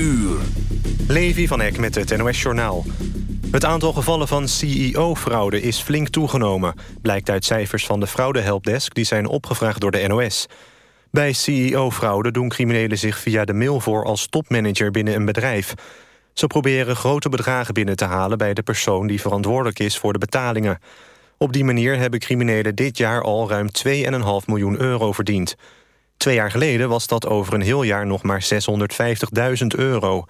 uur. Levi van Eck met het NOS-journaal. Het aantal gevallen van CEO-fraude is flink toegenomen... blijkt uit cijfers van de fraudehelpdesk die zijn opgevraagd door de NOS. Bij CEO-fraude doen criminelen zich via de mail voor als topmanager binnen een bedrijf. Ze proberen grote bedragen binnen te halen bij de persoon die verantwoordelijk is voor de betalingen. Op die manier hebben criminelen dit jaar al ruim 2,5 miljoen euro verdiend. Twee jaar geleden was dat over een heel jaar nog maar 650.000 euro.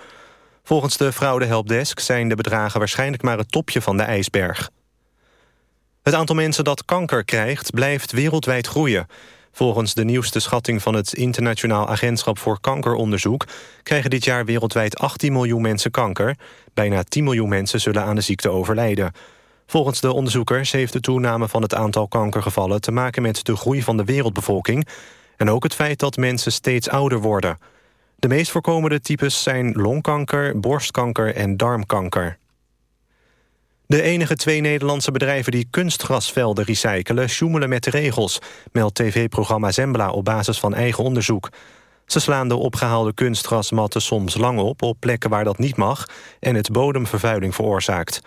Volgens de fraudehelpdesk zijn de bedragen waarschijnlijk maar het topje van de ijsberg. Het aantal mensen dat kanker krijgt blijft wereldwijd groeien. Volgens de nieuwste schatting van het Internationaal Agentschap voor Kankeronderzoek... krijgen dit jaar wereldwijd 18 miljoen mensen kanker. Bijna 10 miljoen mensen zullen aan de ziekte overlijden. Volgens de onderzoekers heeft de toename van het aantal kankergevallen... te maken met de groei van de wereldbevolking... en ook het feit dat mensen steeds ouder worden. De meest voorkomende types zijn longkanker, borstkanker en darmkanker. De enige twee Nederlandse bedrijven die kunstgrasvelden recyclen... sjoemelen met de regels, meldt tv-programma Zembla op basis van eigen onderzoek. Ze slaan de opgehaalde kunstgrasmatten soms lang op... op plekken waar dat niet mag en het bodemvervuiling veroorzaakt.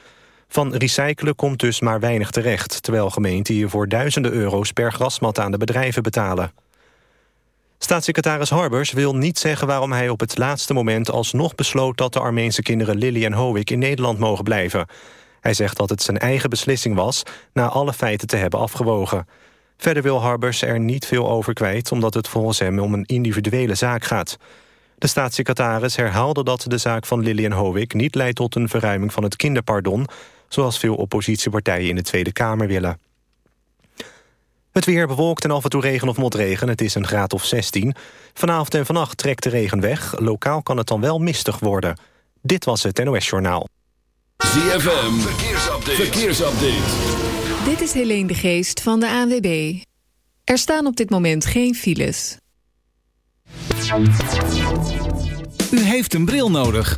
Van recyclen komt dus maar weinig terecht... terwijl gemeenten hiervoor duizenden euro's per grasmat aan de bedrijven betalen. Staatssecretaris Harbers wil niet zeggen waarom hij op het laatste moment alsnog besloot dat de Armeense kinderen Lily en Howick in Nederland mogen blijven. Hij zegt dat het zijn eigen beslissing was na alle feiten te hebben afgewogen. Verder wil Harbers er niet veel over kwijt omdat het volgens hem om een individuele zaak gaat. De staatssecretaris herhaalde dat de zaak van Lily en Howick niet leidt tot een verruiming van het kinderpardon, zoals veel oppositiepartijen in de Tweede Kamer willen. Het weer bewolkt en af en toe regen of motregen. Het is een graad of 16. Vanavond en vannacht trekt de regen weg. Lokaal kan het dan wel mistig worden. Dit was het NOS Journaal. ZFM, verkeersupdate. verkeersupdate. Dit is Helene de Geest van de ANWB. Er staan op dit moment geen files. U heeft een bril nodig.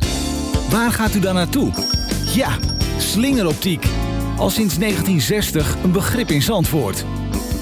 Waar gaat u dan naartoe? Ja, slingeroptiek. Al sinds 1960 een begrip in Zandvoort.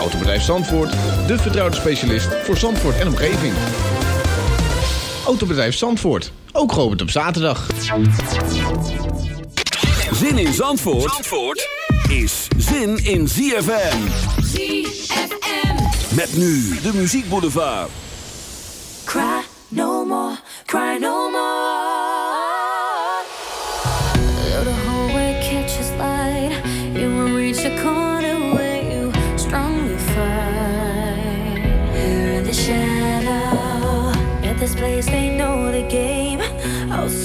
Autobedrijf Zandvoort, de vertrouwde specialist voor Zandvoort en omgeving. Autobedrijf Zandvoort, ook geopend op zaterdag. Zin in Zandvoort, Zandvoort is zin in ZFM. ZFM. Met nu de Muziek Boulevard. Cry no more, cry no more.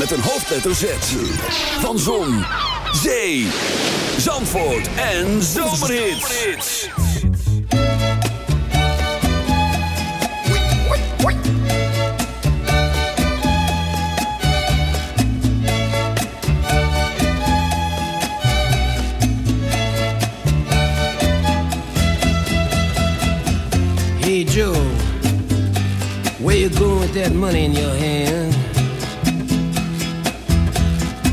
met een hoofdletter Z. Van Zon, Zee, Zandvoort en Zomerhits. Hey Joe, where you going with that money in your hand?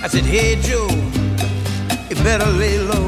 I said, hey Joe, you better lay low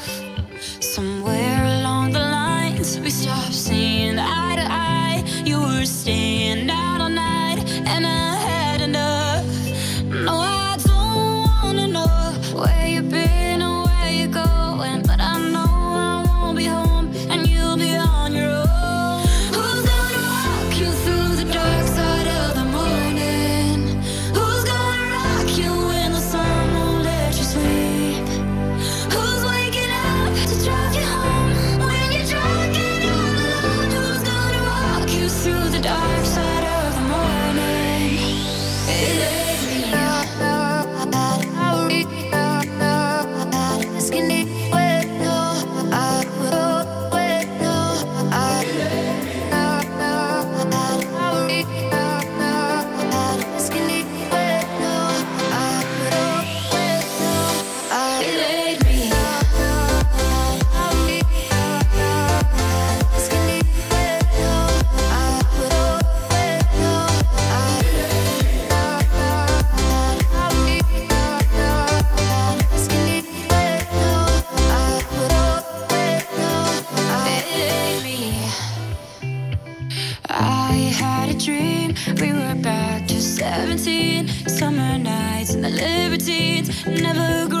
never grow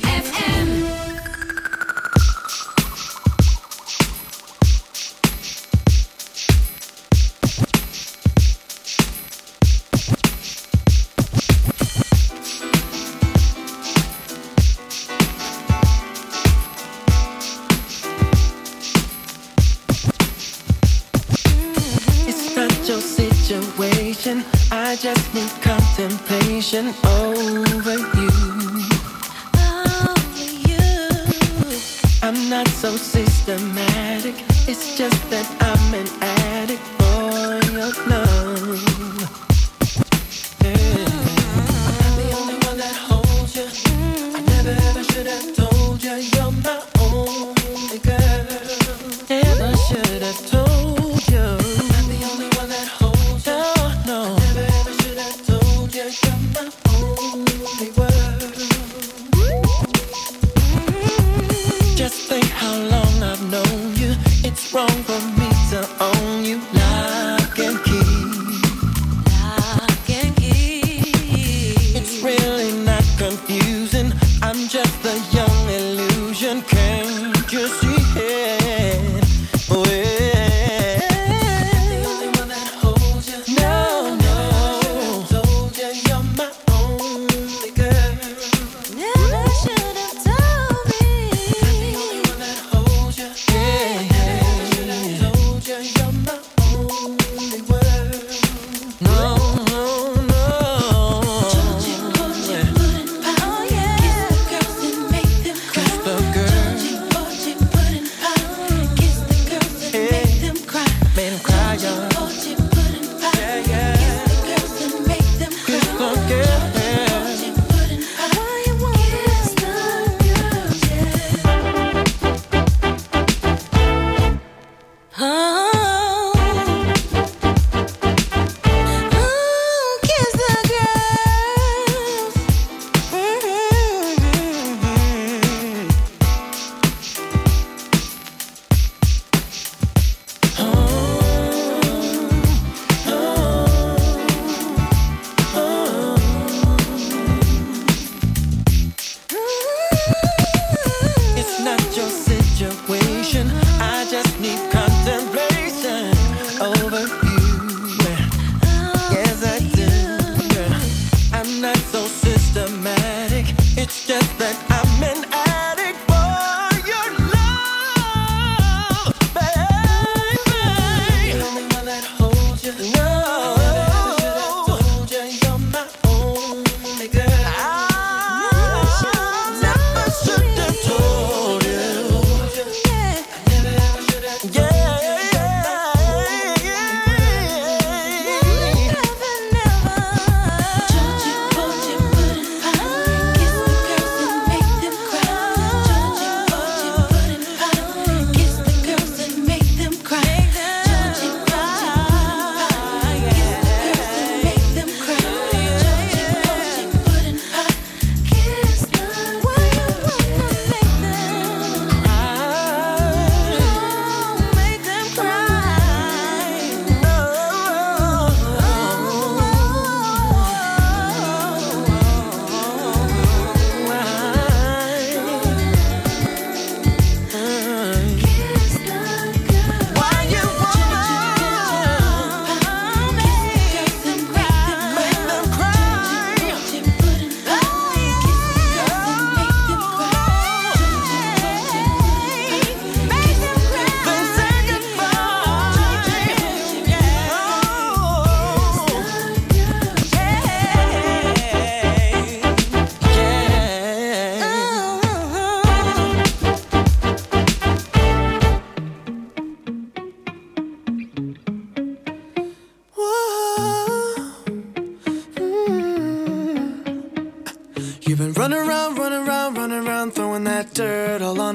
situation. I just need contemplation. Oh.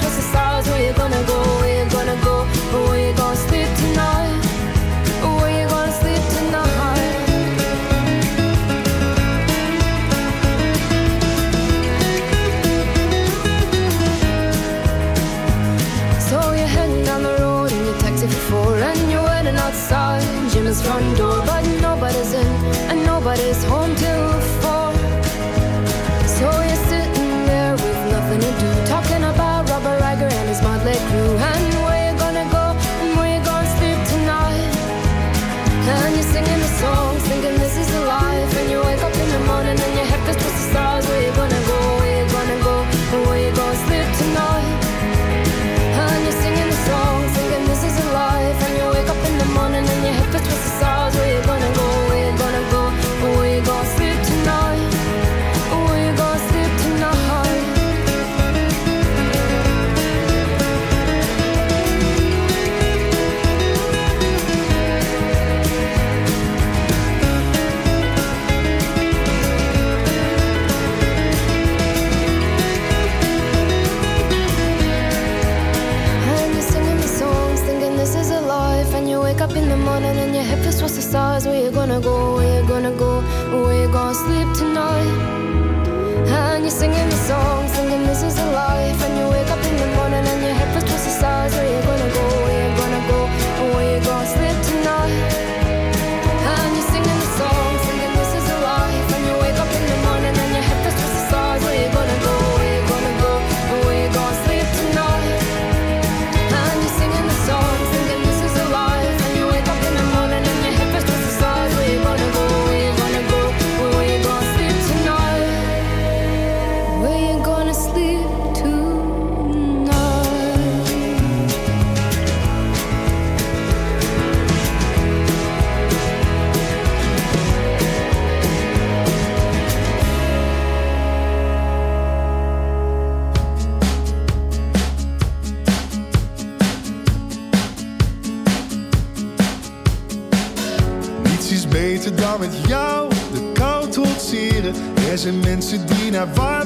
você sabe. gonna go, where you gonna go, where you gonna sleep immense dina var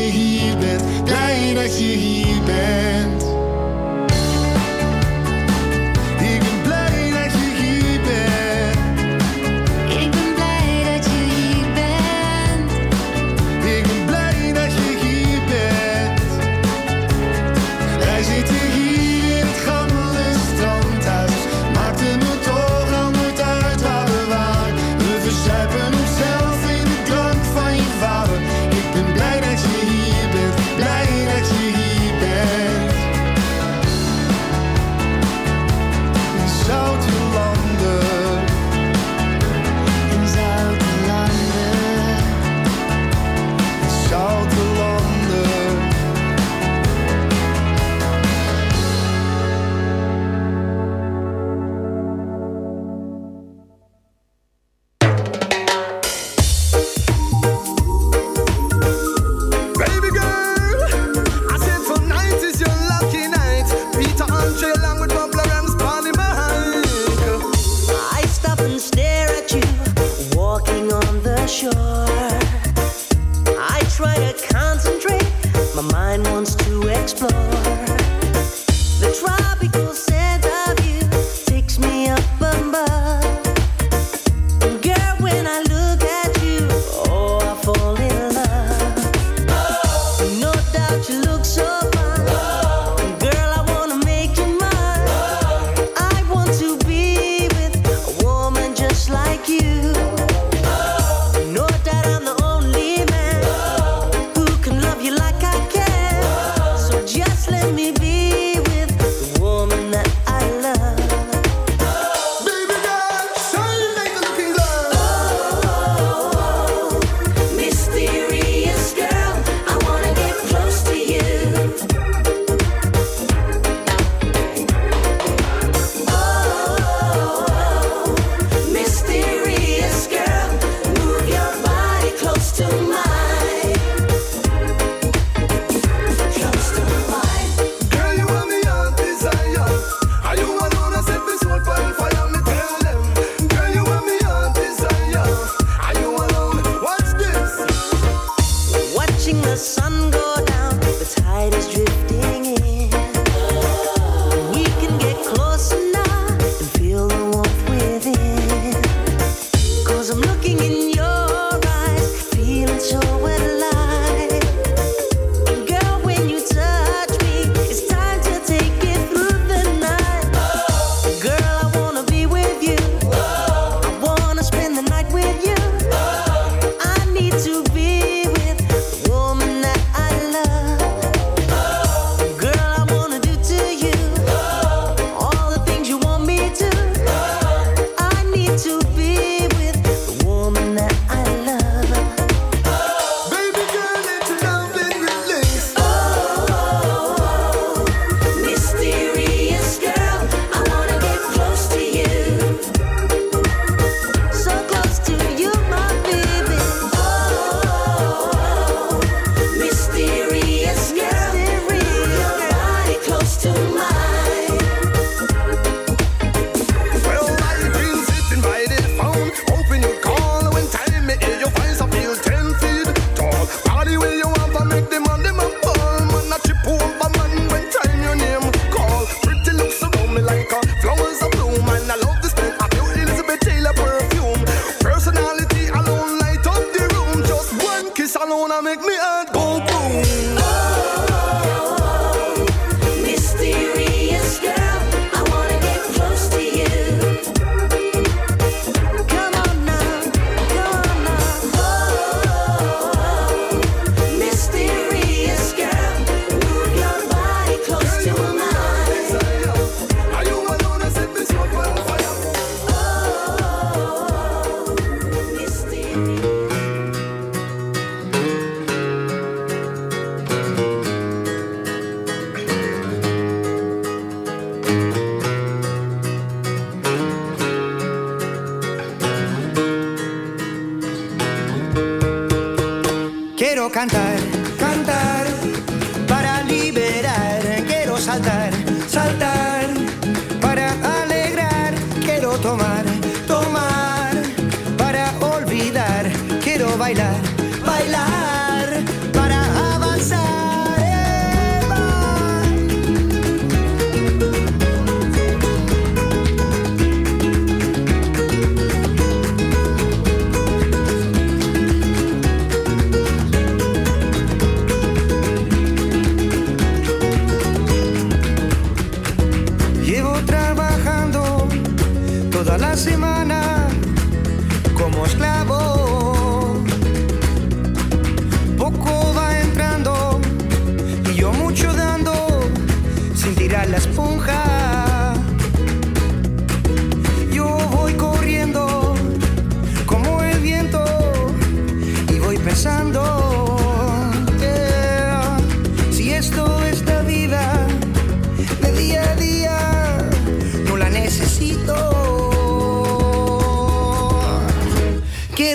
日々です。大な日々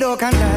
look and die.